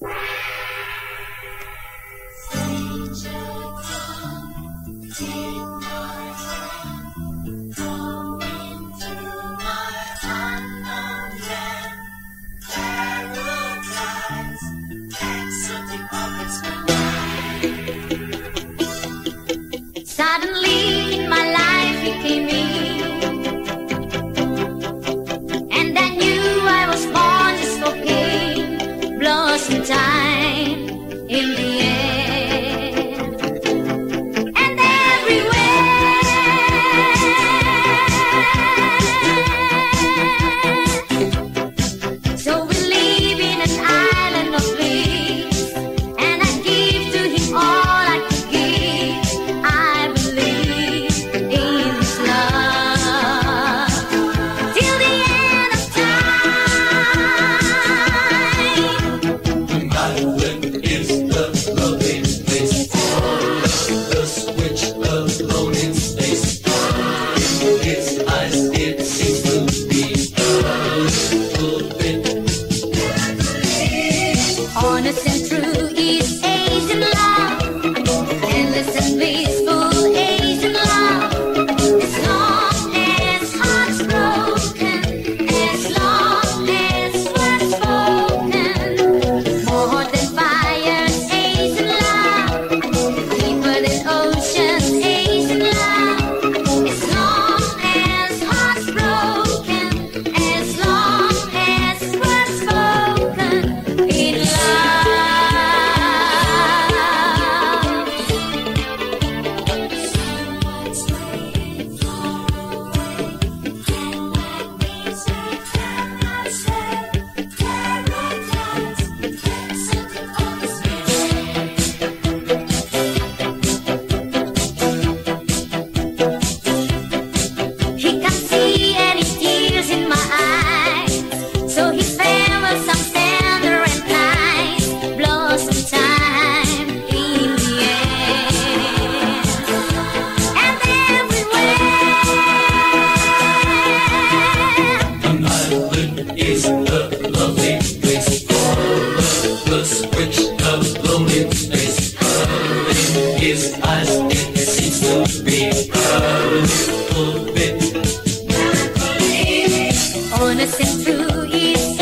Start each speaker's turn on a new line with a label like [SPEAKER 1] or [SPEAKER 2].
[SPEAKER 1] Teacher, come. honest and true is
[SPEAKER 2] Which love lonely space. Curling his eyes, it seems to be curling. Curling.
[SPEAKER 1] On a through his